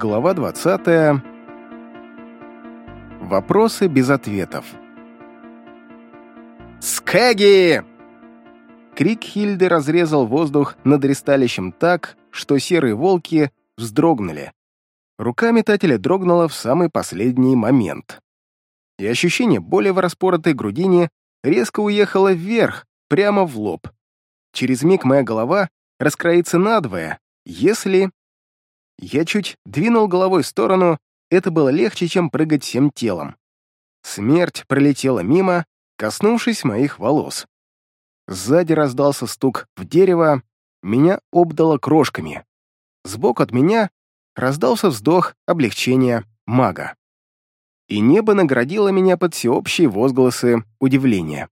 Глава 20. Вопросы без ответов. «Скэги!» Крик Хильды разрезал воздух над ресталищем так, что серые волки вздрогнули. Рука метателя дрогнула в самый последний момент. И ощущение боли в распоротой грудине резко уехало вверх, прямо в лоб. Через миг моя голова раскроится надвое, если... Я чуть двинул головой в сторону, это было легче, чем прыгать всем телом. Смерть пролетела мимо, коснувшись моих волос. Сзади раздался стук в дерево, меня обдало крошками. Сбоку от меня раздался вздох облегчения мага. И небо наградило меня под всеобщие возгласы удивления.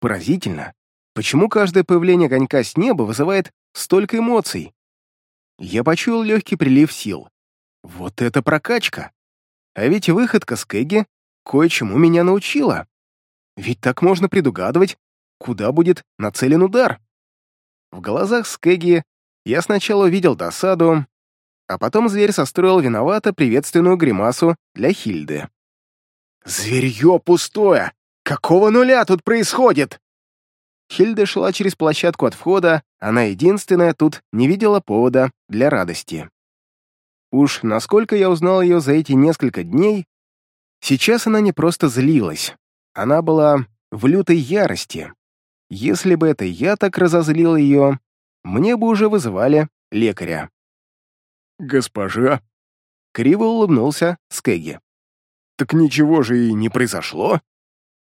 Поразительно, почему каждое появление огонька с неба вызывает столько эмоций? Я почуял легкий прилив сил. Вот это прокачка! А ведь выходка с Кэгги кое-чему меня научила. Ведь так можно предугадывать, куда будет нацелен удар. В глазах Скэгги я сначала увидел досаду, а потом зверь состроил виновато приветственную гримасу для Хильды. «Зверье пустое! Какого нуля тут происходит?» Хильда шла через площадку от входа, она единственная тут не видела повода для радости. Уж насколько я узнал ее за эти несколько дней, сейчас она не просто злилась, она была в лютой ярости. Если бы это я так разозлил ее, мне бы уже вызывали лекаря. «Госпожа?» Криво улыбнулся Скеги. «Так ничего же и не произошло?»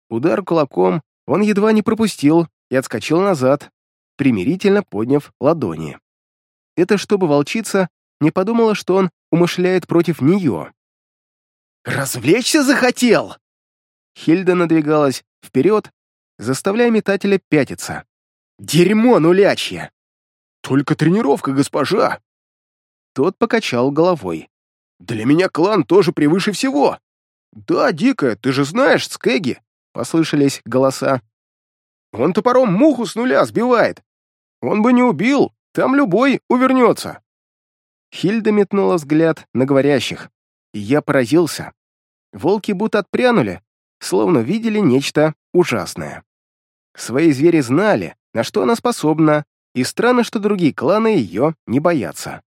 Удар кулаком он едва не пропустил и отскочил назад, примирительно подняв ладони. Это чтобы волчица не подумала, что он умышляет против нее. «Развлечься захотел!» Хильда надвигалась вперед, заставляя метателя пятиться. «Дерьмо нулячье!» «Только тренировка, госпожа!» Тот покачал головой. «Для меня клан тоже превыше всего!» «Да, Дикая, ты же знаешь, Скеги!» — послышались голоса. Он топором муху с нуля сбивает. Он бы не убил, там любой увернется. Хильда метнула взгляд на говорящих, и я поразился. Волки будто отпрянули, словно видели нечто ужасное. Свои звери знали, на что она способна, и странно, что другие кланы ее не боятся.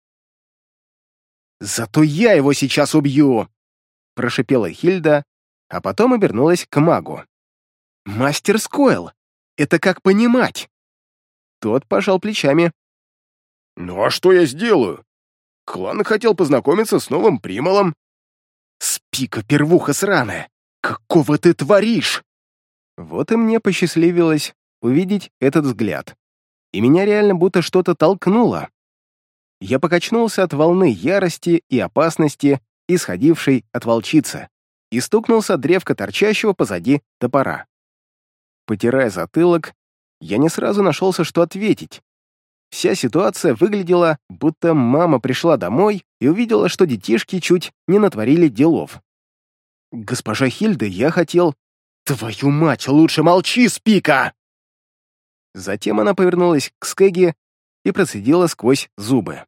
«Зато я его сейчас убью!» — прошипела Хильда, а потом обернулась к магу. «Мастер Скойл, это как понимать?» Тот пожал плечами. «Ну а что я сделаю? Клан хотел познакомиться с новым примолом». «Спика, первуха сраная! Какого ты творишь?» Вот и мне посчастливилось увидеть этот взгляд. И меня реально будто что-то толкнуло. Я покачнулся от волны ярости и опасности, исходившей от волчицы, и стукнулся от древка торчащего позади топора. Потирая затылок, я не сразу нашелся, что ответить. Вся ситуация выглядела, будто мама пришла домой и увидела, что детишки чуть не натворили делов. «Госпожа Хильда, я хотел...» «Твою мать, лучше молчи, Спика!» Затем она повернулась к Скеге и процедила сквозь зубы.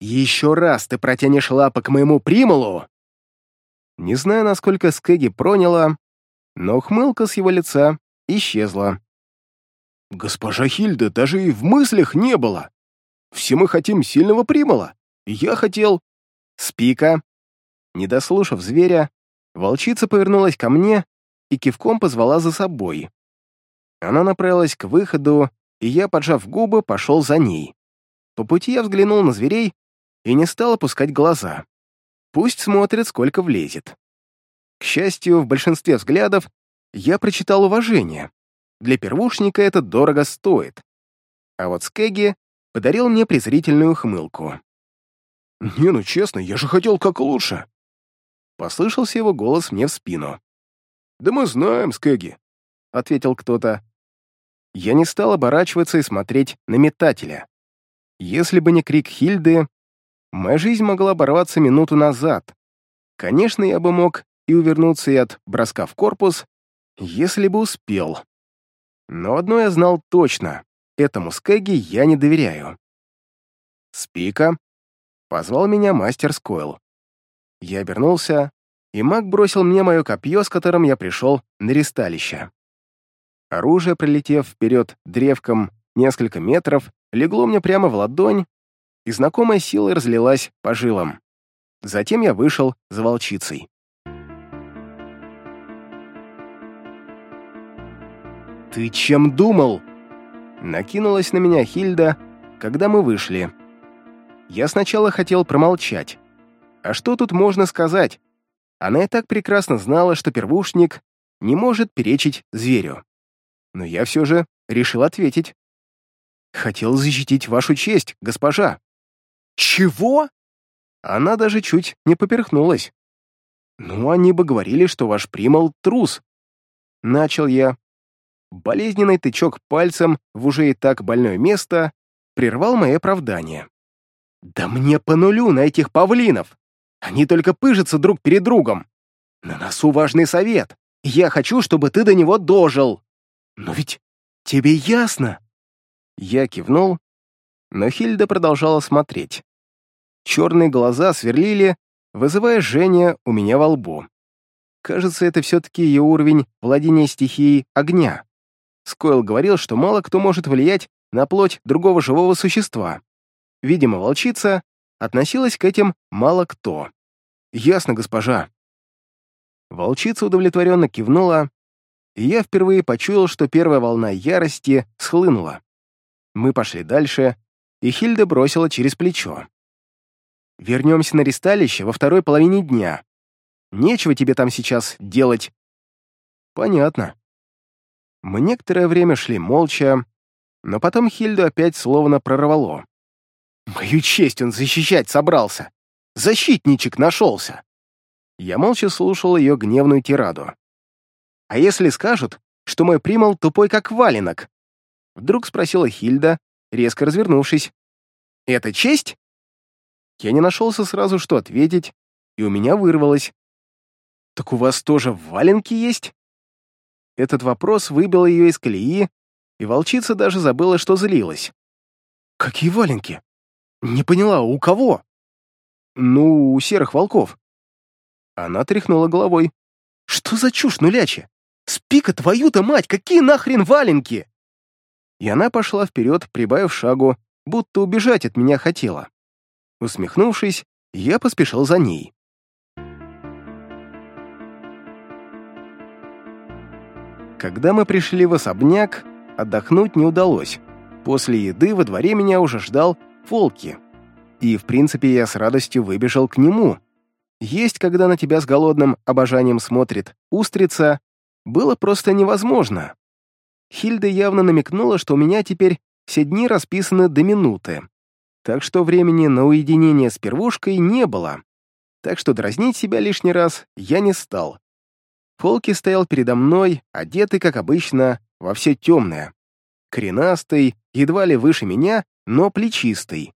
«Еще раз ты протянешь лапы к моему примолу!» Не знаю, насколько Скеги проняла, но ухмылка с его лица исчезла. «Госпожа Хильда даже и в мыслях не было. Все мы хотим сильного примола. Я хотел...» «Спика!» Не дослушав зверя, волчица повернулась ко мне и кивком позвала за собой. Она направилась к выходу, и я, поджав губы, пошел за ней. По пути я взглянул на зверей и не стал опускать глаза. Пусть смотрят, сколько влезет. К счастью, в большинстве взглядов я прочитал уважение. Для первушника это дорого стоит. А вот Скеги подарил мне презрительную хмылку. «Не, ну честно, я же хотел как лучше!» Послышался его голос мне в спину. «Да мы знаем, Скеги», — ответил кто-то. Я не стал оборачиваться и смотреть на метателя. Если бы не крик Хильды, моя жизнь могла оборваться минуту назад. Конечно, я бы мог и увернуться и от броска в корпус, если бы успел. Но одно я знал точно — этому Скэгги я не доверяю. «Спика!» — позвал меня мастер Скойл. Я обернулся, и маг бросил мне мое копье, с которым я пришел на ресталище. Оружие, прилетев вперед древком несколько метров, легло мне прямо в ладонь, и знакомая сила разлилась по жилам. Затем я вышел за волчицей. «Ты чем думал?» Накинулась на меня Хильда, когда мы вышли. Я сначала хотел промолчать. А что тут можно сказать? Она и так прекрасно знала, что первушник не может перечить зверю. Но я все же решил ответить. «Хотел защитить вашу честь, госпожа». «Чего?» Она даже чуть не поперхнулась. «Ну, они бы говорили, что ваш примал трус». Начал я. Болезненный тычок пальцем в уже и так больное место прервал мои оправдания. «Да мне по нулю на этих павлинов! Они только пыжатся друг перед другом! На носу важный совет! Я хочу, чтобы ты до него дожил! Но ведь тебе ясно!» Я кивнул, но Хильда продолжала смотреть. Черные глаза сверлили, вызывая жжение у меня во лбу. Кажется, это все-таки ее уровень владения стихией огня. Скойл говорил, что мало кто может влиять на плоть другого живого существа. Видимо, волчица относилась к этим мало кто. «Ясно, госпожа». Волчица удовлетворенно кивнула, и я впервые почуял, что первая волна ярости схлынула. Мы пошли дальше, и Хильда бросила через плечо. «Вернемся на ресталище во второй половине дня. Нечего тебе там сейчас делать». «Понятно». Мы некоторое время шли молча, но потом Хильду опять словно прорвало. «Мою честь он защищать собрался! Защитничек нашелся!» Я молча слушал ее гневную тираду. «А если скажут, что мой примал тупой как валенок?» Вдруг спросила Хильда, резко развернувшись. «Это честь?» Я не нашелся сразу, что ответить, и у меня вырвалось. «Так у вас тоже валенки есть?» Этот вопрос выбил ее из колеи, и волчица даже забыла, что злилась. «Какие валенки?» «Не поняла, у кого?» «Ну, у серых волков». Она тряхнула головой. «Что за чушь нулячья? Спика твою-то мать, какие нахрен валенки?» И она пошла вперед, прибавив шагу, будто убежать от меня хотела. Усмехнувшись, я поспешил за ней. Когда мы пришли в особняк, отдохнуть не удалось. После еды во дворе меня уже ждал Фолки. И, в принципе, я с радостью выбежал к нему. Есть, когда на тебя с голодным обожанием смотрит устрица, было просто невозможно. Хильда явно намекнула, что у меня теперь все дни расписаны до минуты. Так что времени на уединение с первушкой не было. Так что дразнить себя лишний раз я не стал. Фолки стоял передо мной, одетый, как обычно, во все темное. Коренастый, едва ли выше меня, но плечистый.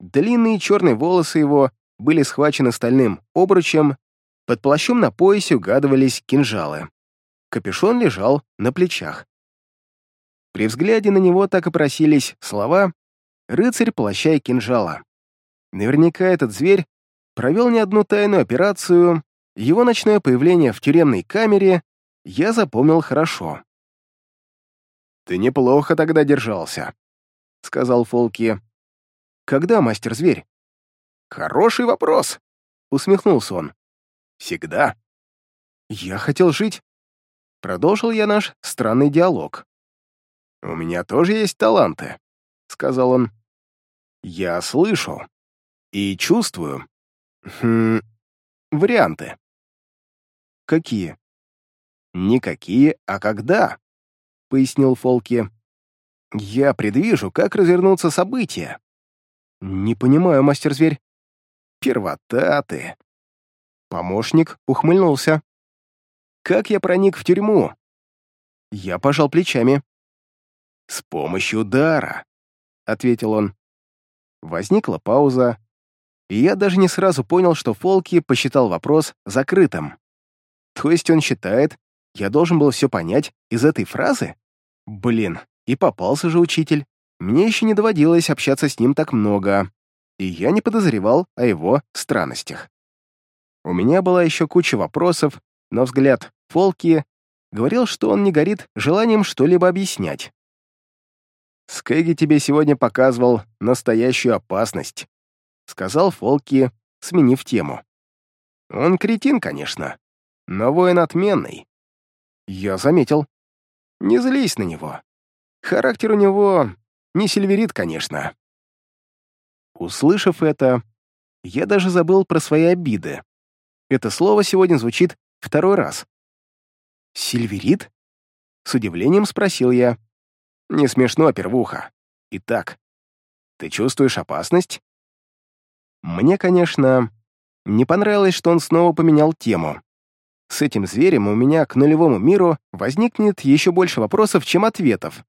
Длинные черные волосы его были схвачены стальным обручем, под плащом на поясе угадывались кинжалы. Капюшон лежал на плечах. При взгляде на него так и просились слова «рыцарь плаща и кинжала». Наверняка этот зверь провел не одну тайную операцию, его ночное появление в тюремной камере я запомнил хорошо. «Ты неплохо тогда держался», — сказал Фолки. «Когда, мастер-зверь?» «Хороший вопрос», — усмехнулся он. «Всегда». «Я хотел жить». Продолжил я наш странный диалог. «У меня тоже есть таланты», — сказал он. «Я слышу и чувствую. Хм, варианты. «Какие?» «Никакие, а когда?» — пояснил Фолки. «Я предвижу, как развернутся события». «Не понимаю, мастер-зверь». «Первота ты». Помощник ухмыльнулся. «Как я проник в тюрьму?» Я пожал плечами. «С помощью дара», — ответил он. Возникла пауза, и я даже не сразу понял, что Фолки посчитал вопрос закрытым. То есть он считает, я должен был все понять из этой фразы? Блин, и попался же учитель. Мне еще не доводилось общаться с ним так много, и я не подозревал о его странностях. У меня была еще куча вопросов, но взгляд Фолки говорил, что он не горит желанием что-либо объяснять. «Скэги тебе сегодня показывал настоящую опасность», — сказал Фолки, сменив тему. «Он кретин, конечно, но воин отменный». «Я заметил». «Не злись на него. Характер у него не сильверит, конечно». Услышав это, я даже забыл про свои обиды. Это слово сегодня звучит второй раз. «Сильверит?» С удивлением спросил я. «Не смешно, первуха. Итак, ты чувствуешь опасность?» Мне, конечно, не понравилось, что он снова поменял тему. С этим зверем у меня к нулевому миру возникнет еще больше вопросов, чем ответов.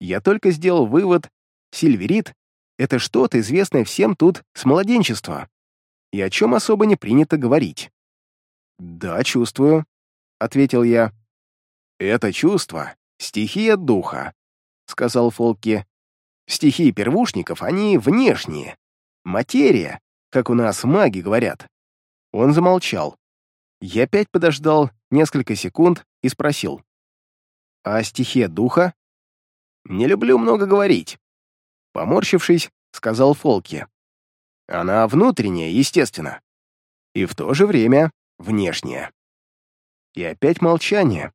Я только сделал вывод, сильверит — это что-то, известное всем тут с младенчества, и о чем особо не принято говорить. «Да, чувствую», — ответил я. «Это чувство — стихия духа», — сказал Фолки. «Стихии первушников, они внешние. Материя, как у нас маги говорят». Он замолчал. Я опять подождал несколько секунд и спросил. «А стихия духа?» «Не люблю много говорить», — поморщившись, сказал Фолки. «Она внутренняя, естественно, и в то же время внешняя». И опять молчание.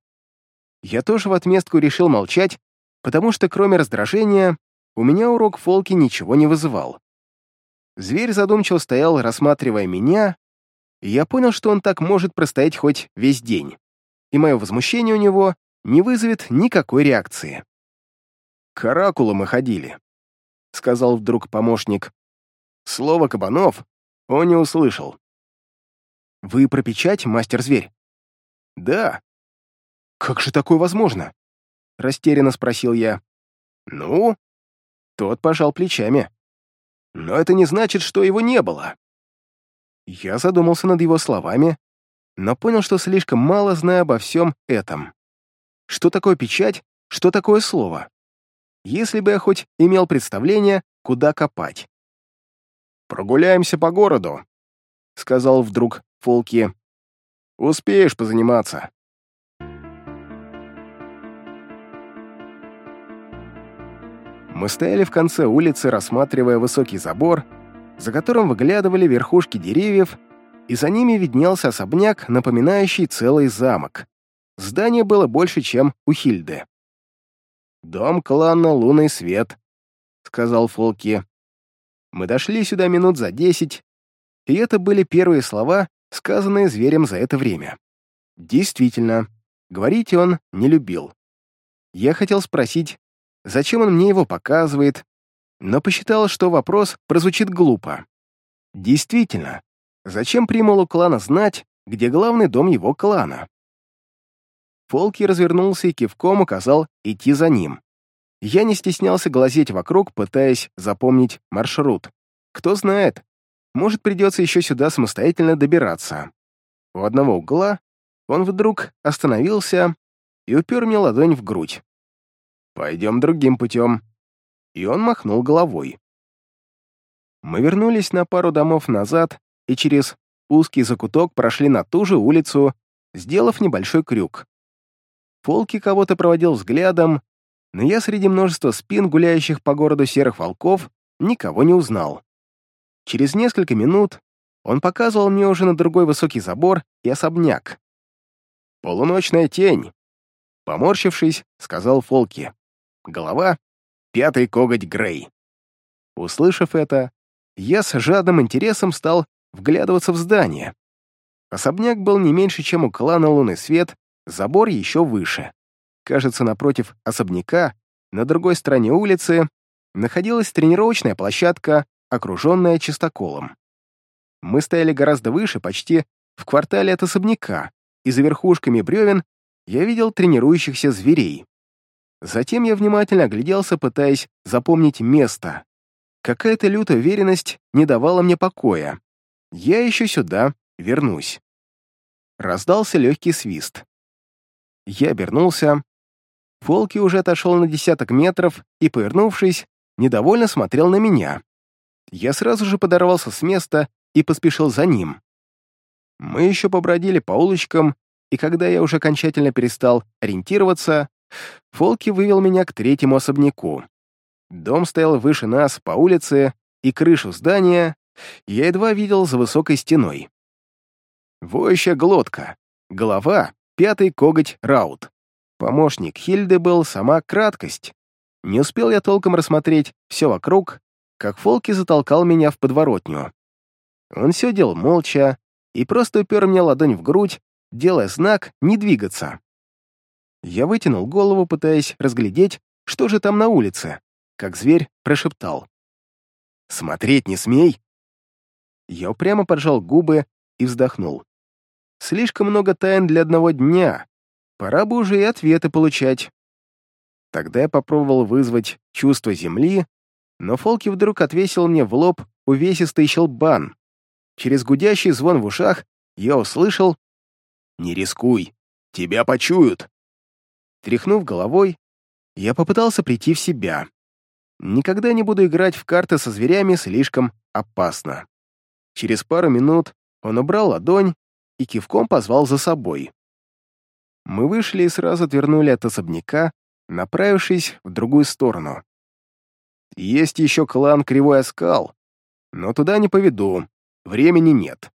Я тоже в отместку решил молчать, потому что кроме раздражения у меня урок Фолки ничего не вызывал. Зверь задумчиво стоял, рассматривая меня, я понял, что он так может простоять хоть весь день, и мое возмущение у него не вызовет никакой реакции. «К оракулу мы ходили», — сказал вдруг помощник. Слово «кабанов» он не услышал. «Вы про печать, мастер-зверь?» «Да». «Как же такое возможно?» — растерянно спросил я. «Ну?» Тот пожал плечами. «Но это не значит, что его не было». Я задумался над его словами, но понял, что слишком мало знаю обо всем этом. Что такое печать, что такое слово? Если бы я хоть имел представление, куда копать. «Прогуляемся по городу», — сказал вдруг Фолки. «Успеешь позаниматься». Мы стояли в конце улицы, рассматривая высокий забор, за которым выглядывали верхушки деревьев, и за ними виднелся особняк, напоминающий целый замок. Здание было больше, чем у Хильды. «Дом клана Лунный Свет», — сказал Фолки. Мы дошли сюда минут за десять, и это были первые слова, сказанные зверем за это время. Действительно, говорить он не любил. Я хотел спросить, зачем он мне его показывает, но посчитал, что вопрос прозвучит глупо. Действительно, зачем примулу клана знать, где главный дом его клана? Фолки развернулся и кивком указал идти за ним. Я не стеснялся глазеть вокруг, пытаясь запомнить маршрут. Кто знает, может, придется еще сюда самостоятельно добираться. У одного угла он вдруг остановился и упер мне ладонь в грудь. «Пойдем другим путем», и он махнул головой. Мы вернулись на пару домов назад и через узкий закуток прошли на ту же улицу, сделав небольшой крюк. Фолки кого-то проводил взглядом, но я среди множества спин, гуляющих по городу серых волков, никого не узнал. Через несколько минут он показывал мне уже на другой высокий забор и особняк. «Полуночная тень», — поморщившись, сказал Фолки. Голова пятый коготь Грей. Услышав это, я с жадным интересом стал вглядываться в здание. Особняк был не меньше, чем у клана Лунный Свет, забор еще выше. Кажется, напротив особняка, на другой стороне улицы, находилась тренировочная площадка, окруженная чистоколом. Мы стояли гораздо выше, почти в квартале от особняка, и за верхушками бревен я видел тренирующихся зверей. Затем я внимательно огляделся, пытаясь запомнить место. Какая-то лютая уверенность не давала мне покоя. Я еще сюда вернусь. Раздался легкий свист. Я обернулся. Волки уже отошел на десяток метров и, повернувшись, недовольно смотрел на меня. Я сразу же подорвался с места и поспешил за ним. Мы еще побродили по улочкам, и когда я уже окончательно перестал ориентироваться, Фолки вывел меня к третьему особняку. Дом стоял выше нас по улице, и крышу здания я едва видел за высокой стеной. Воющая глотка, голова, пятый коготь Раут. Помощник Хильды был сама краткость. Не успел я толком рассмотреть все вокруг, как Фолки затолкал меня в подворотню. Он сидел молча и просто упер мне ладонь в грудь, делая знак «не двигаться». Я вытянул голову, пытаясь разглядеть, что же там на улице, как зверь прошептал. «Смотреть не смей!» Я упрямо поджал губы и вздохнул. Слишком много тайн для одного дня. Пора бы уже и ответы получать. Тогда я попробовал вызвать чувство земли, но Фолки вдруг отвесил мне в лоб увесистый щелбан. Через гудящий звон в ушах я услышал «Не рискуй, тебя почуют». Тряхнув головой, я попытался прийти в себя. Никогда не буду играть в карты со зверями, слишком опасно. Через пару минут он убрал ладонь и кивком позвал за собой. Мы вышли и сразу отвернули от особняка, направившись в другую сторону. Есть еще клан Кривой Оскал, но туда не поведу, времени нет.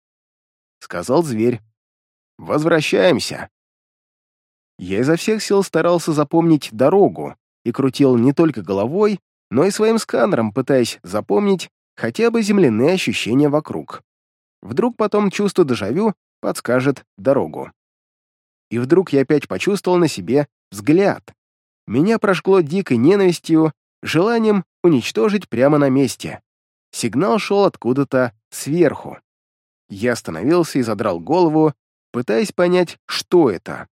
Сказал зверь. Возвращаемся. Я изо всех сил старался запомнить дорогу и крутил не только головой, но и своим сканером, пытаясь запомнить хотя бы земляные ощущения вокруг. Вдруг потом чувство дежавю подскажет дорогу. И вдруг я опять почувствовал на себе взгляд. Меня прожгло дикой ненавистью, желанием уничтожить прямо на месте. Сигнал шел откуда-то сверху. Я остановился и задрал голову, пытаясь понять, что это.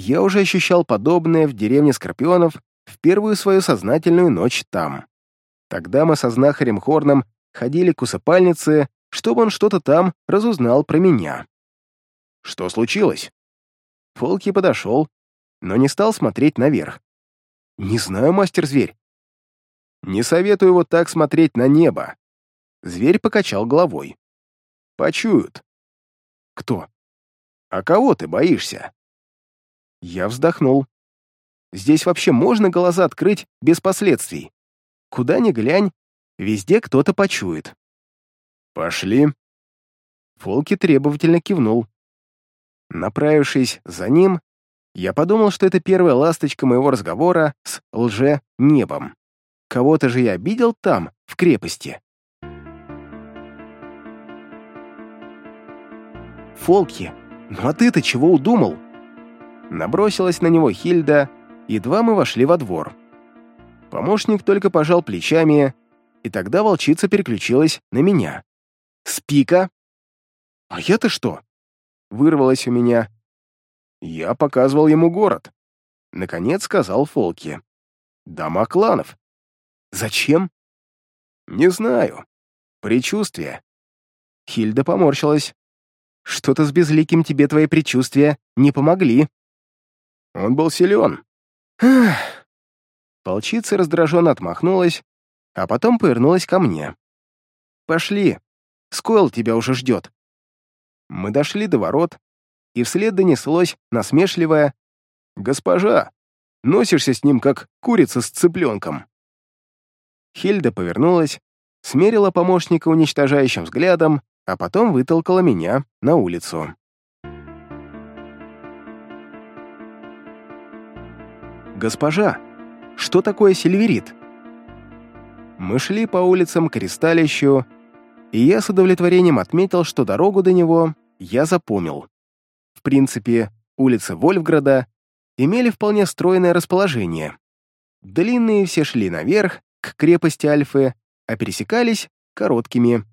Я уже ощущал подобное в деревне Скорпионов в первую свою сознательную ночь там. Тогда мы со знахарем Хорном ходили к усыпальнице, чтобы он что-то там разузнал про меня. Что случилось? Фолки подошел, но не стал смотреть наверх. «Не знаю, мастер-зверь». «Не советую вот так смотреть на небо». Зверь покачал головой. «Почуют». «Кто?» «А кого ты боишься?» Я вздохнул. Здесь вообще можно глаза открыть без последствий. Куда ни глянь, везде кто-то почует. «Пошли». Фолки требовательно кивнул. Направившись за ним, я подумал, что это первая ласточка моего разговора с лже-небом. Кого-то же я обидел там, в крепости. «Фолки, ну а ты-то чего удумал?» Набросилась на него Хильда, едва мы вошли во двор. Помощник только пожал плечами, и тогда волчица переключилась на меня. «Спика!» «А я-то что?» Вырвалось у меня. Я показывал ему город. Наконец сказал Фолки. Дома кланов. Зачем? Не знаю. Предчувствие. Хильда поморщилась. Что-то с безликим тебе твои предчувствия не помогли. Он был силен. Ах. Волчица раздраженно отмахнулась, а потом повернулась ко мне. «Пошли, Скойл тебя уже ждет». Мы дошли до ворот, и вслед донеслось насмешливое «Госпожа, носишься с ним, как курица с цыпленком». Хильда повернулась, смерила помощника уничтожающим взглядом, а потом вытолкала меня на улицу. «Госпожа, что такое сильверит?» Мы шли по улицам к Кристалищу, и я с удовлетворением отметил, что дорогу до него я запомнил. В принципе, улицы Вольфграда имели вполне стройное расположение. Длинные все шли наверх, к крепости Альфы, а пересекались короткими.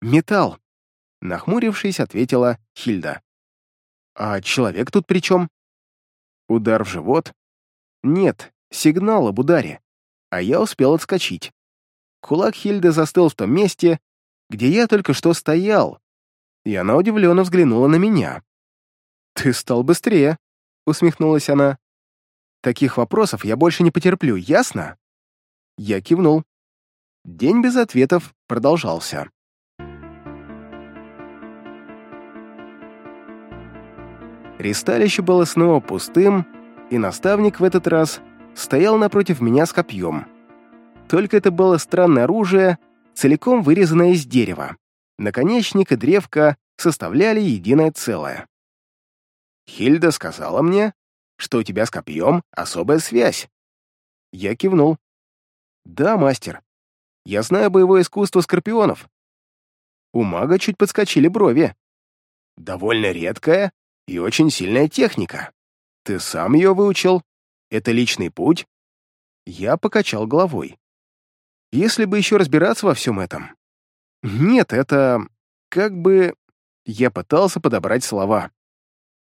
«Металл», — нахмурившись, ответила Хильда. «А человек тут при чем?» Удар в живот? Нет, сигнал об ударе. А я успел отскочить. Кулак Хильды застыл в том месте, где я только что стоял, и она удивленно взглянула на меня. «Ты стал быстрее», — усмехнулась она. «Таких вопросов я больше не потерплю, ясно?» Я кивнул. День без ответов продолжался. Ристалище было снова пустым, и наставник в этот раз стоял напротив меня с копьем. Только это было странное оружие, целиком вырезанное из дерева. Наконечник и древко составляли единое целое. «Хильда сказала мне, что у тебя с копьем особая связь». Я кивнул. «Да, мастер. Я знаю боевое искусство скорпионов». У мага чуть подскочили брови. «Довольно редкая и очень сильная техника. Ты сам ее выучил? Это личный путь?» Я покачал головой. «Если бы еще разбираться во всем этом...» «Нет, это... как бы...» Я пытался подобрать слова.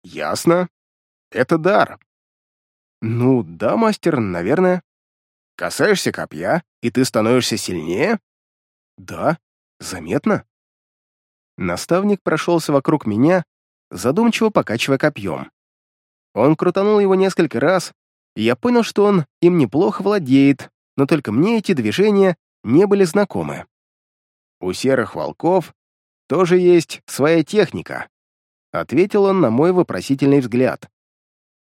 «Ясно. Это дар». «Ну, да, мастер, наверное». «Касаешься копья, и ты становишься сильнее?» «Да, заметно». Наставник прошелся вокруг меня, задумчиво покачивая копьем. Он крутанул его несколько раз, и я понял, что он им неплохо владеет, но только мне эти движения не были знакомы. У серых волков тоже есть своя техника, ответил он на мой вопросительный взгляд.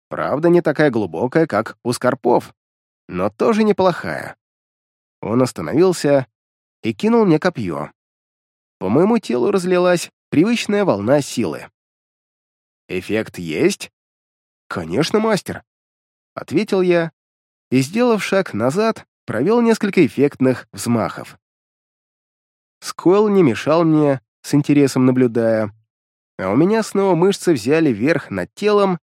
Правда, не такая глубокая, как у скорпов, но тоже неплохая. Он остановился и кинул мне копье. По моему телу разлилась привычная волна силы. «Эффект есть?» «Конечно, мастер», — ответил я и, сделав шаг назад, провел несколько эффектных взмахов. Скойл не мешал мне, с интересом наблюдая, а у меня снова мышцы взяли верх над телом,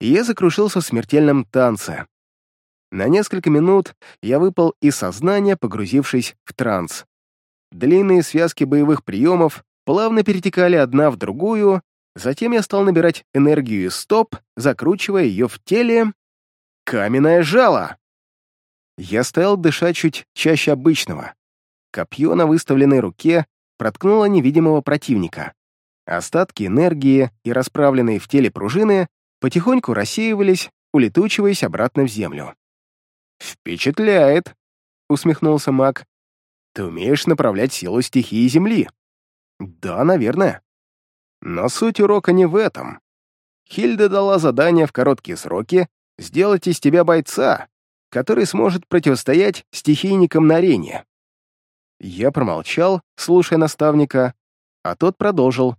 и я закружился в смертельном танце. На несколько минут я выпал из сознания, погрузившись в транс. Длинные связки боевых приемов плавно перетекали одна в другую, затем я стал набирать энергию из стоп, закручивая ее в теле. Каменное жало! Я стал дышать чуть чаще обычного. Копье на выставленной руке проткнуло невидимого противника. Остатки энергии и расправленные в теле пружины потихоньку рассеивались, улетучиваясь обратно в землю. «Впечатляет!» — усмехнулся маг. «Ты умеешь направлять силу стихии Земли?» «Да, наверное». Но суть урока не в этом. Хильда дала задание в короткие сроки сделать из тебя бойца, который сможет противостоять стихийникам на арене. Я промолчал, слушая наставника, а тот продолжил.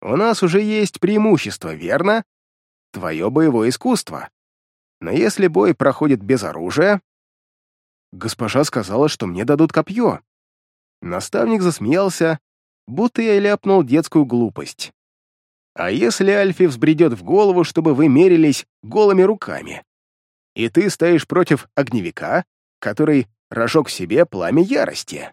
«У нас уже есть преимущество, верно? Твое боевое искусство. Но если бой проходит без оружия...» Госпожа сказала, что мне дадут копье. Наставник засмеялся, будто я ляпнул детскую глупость. «А если Альфи взбредет в голову, чтобы вы мерились голыми руками?» и ты стоишь против огневика, который в себе пламя ярости.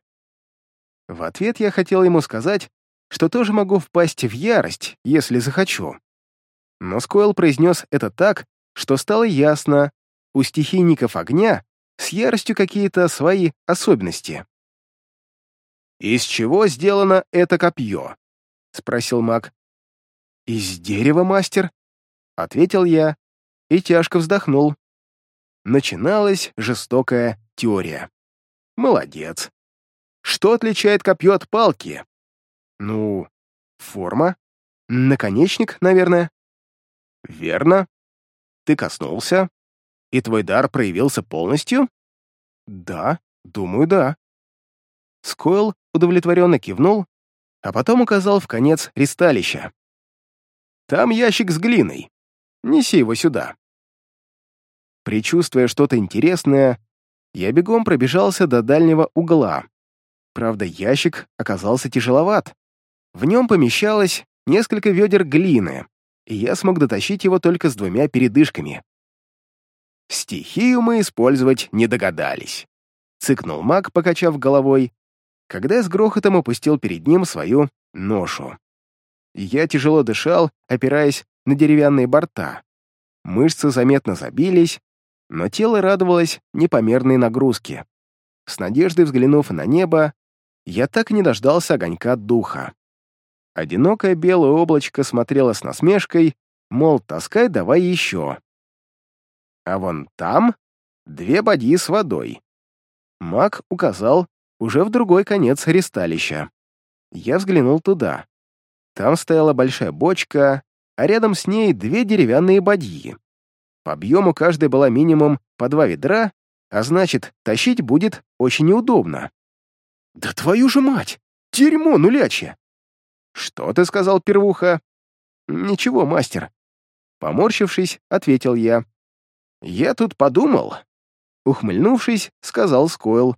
В ответ я хотел ему сказать, что тоже могу впасть в ярость, если захочу. Но Скойл произнес это так, что стало ясно, у стихийников огня с яростью какие-то свои особенности. «Из чего сделано это копье?» — спросил маг. «Из дерева, мастер», — ответил я и тяжко вздохнул начиналась жестокая теория. Молодец. Что отличает копье от палки? Ну, форма. Наконечник, наверное. Верно. Ты коснулся, и твой дар проявился полностью? Да, думаю, да. Скойл удовлетворенно кивнул, а потом указал в конец ристалища. Там ящик с глиной. Неси его сюда. Причувствуя что-то интересное, я бегом пробежался до дальнего угла. Правда, ящик оказался тяжеловат. В нем помещалось несколько ведер глины, и я смог дотащить его только с двумя передышками. «Стихию мы использовать не догадались», — цыкнул маг, покачав головой, когда я с грохотом опустил перед ним свою ношу. Я тяжело дышал, опираясь на деревянные борта. Мышцы заметно забились, но тело радовалось непомерной нагрузке. С надеждой взглянув на небо, я так и не дождался огонька духа. Одинокое белое облачко смотрело с насмешкой, мол, таскай давай еще. А вон там две боди с водой. Маг указал уже в другой конец ресталища. Я взглянул туда. Там стояла большая бочка, а рядом с ней две деревянные бадьи. По объему каждая была минимум по два ведра, а значит, тащить будет очень неудобно. «Да твою же мать! Дерьмо нулячье!» «Что ты сказал, первуха?» «Ничего, мастер». Поморщившись, ответил я. «Я тут подумал». Ухмыльнувшись, сказал Скойл.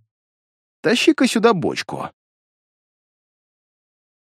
«Тащи-ка сюда бочку».